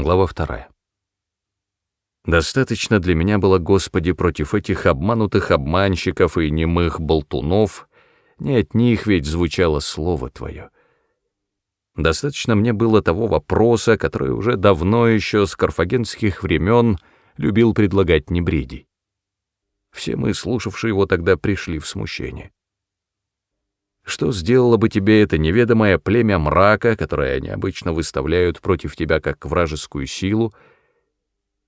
Глава вторая. Достаточно для меня было, Господи, против этих обманутых обманщиков и немых болтунов, не от них ведь звучало слово Твое. Достаточно мне было того вопроса, который уже давно еще с карфагенских времен любил предлагать Небридий. Все мы, слушавшие его, тогда пришли в смущение. Что сделало бы тебе это неведомое племя мрака, которое они обычно выставляют против тебя как вражескую силу,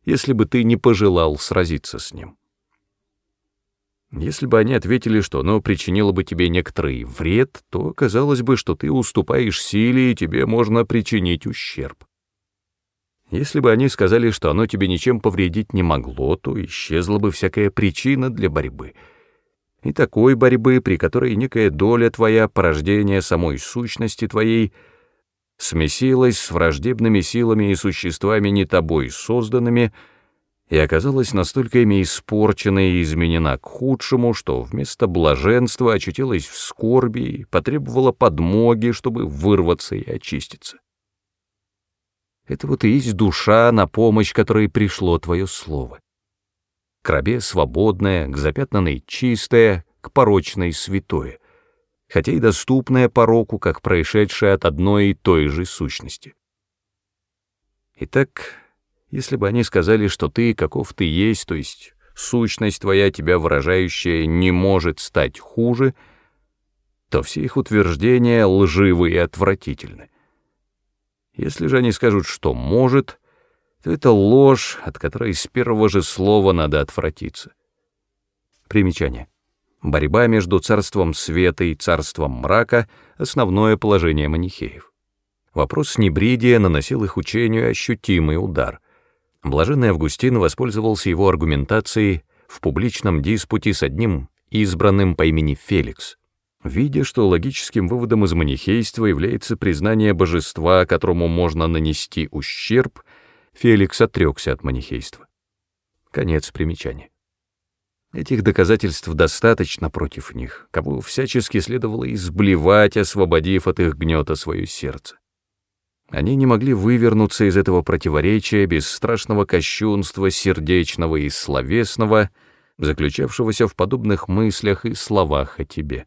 если бы ты не пожелал сразиться с ним? Если бы они ответили, что оно причинило бы тебе некоторый вред, то казалось бы, что ты уступаешь силе, и тебе можно причинить ущерб. Если бы они сказали, что оно тебе ничем повредить не могло, то исчезла бы всякая причина для борьбы. И такой борьбы, при которой некая доля твоя, порождение самой сущности твоей, смесилась с враждебными силами и существами не тобой созданными — и оказалась настолько ими испорчена и изменена к худшему, что вместо блаженства очутилась в скорби и потребовала подмоги, чтобы вырваться и очиститься. Это вот и есть душа, на помощь которой пришло твое слово. К рабе свободное, к запятнанной чистое, к порочной святое, хотя и доступное пороку, как происшедшее от одной и той же сущности. Итак, если бы они сказали, что ты, каков ты есть, то есть сущность твоя, тебя выражающая, не может стать хуже, то все их утверждения лживы и отвратительны. Если же они скажут, что может, то это ложь, от которой с первого же слова надо отвратиться. Примечание. Борьба между царством света и царством мрака — основное положение манихеев. Вопрос небридия наносил их учению ощутимый удар — Блаженный Августин воспользовался его аргументацией в публичном диспуте с одним избранным по имени Феликс. Видя, что логическим выводом из манихейства является признание божества, которому можно нанести ущерб, Феликс отрекся от манихейства. Конец примечания. Этих доказательств достаточно против них, кого всячески следовало изблевать, освободив от их гнета свое сердце. Они не могли вывернуться из этого противоречия без страшного кощунства сердечного и словесного, заключавшегося в подобных мыслях и словах о тебе.